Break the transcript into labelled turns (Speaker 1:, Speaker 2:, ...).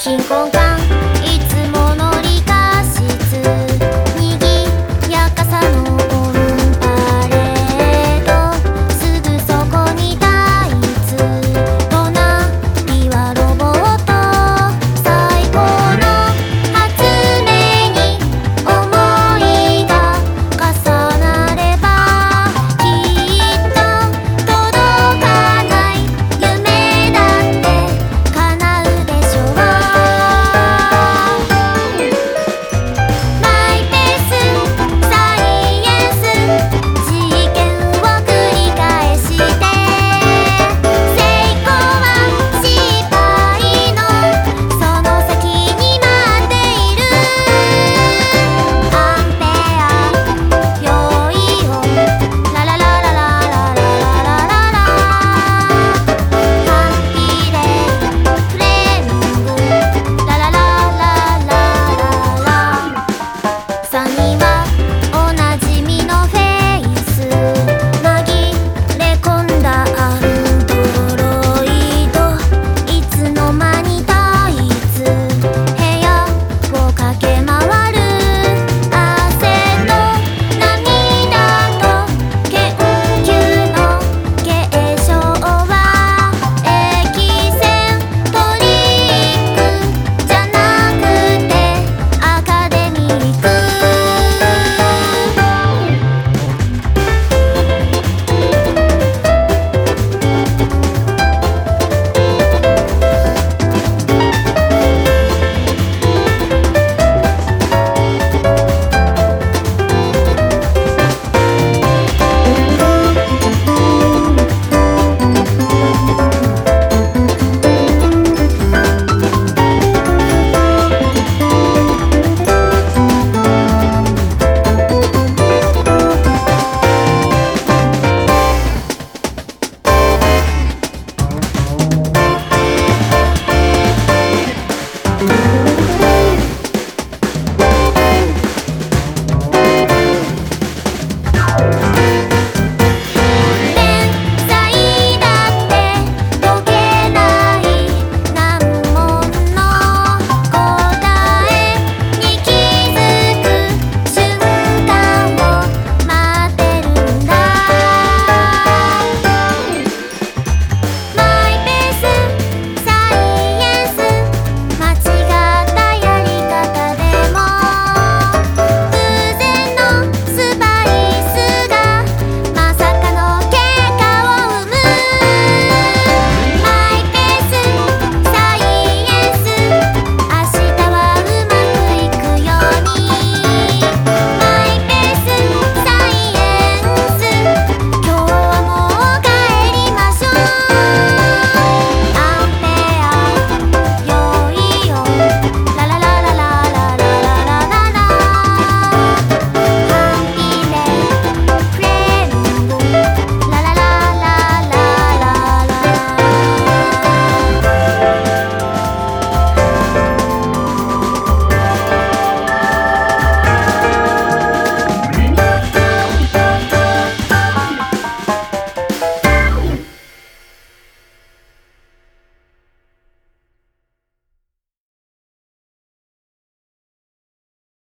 Speaker 1: 新婚か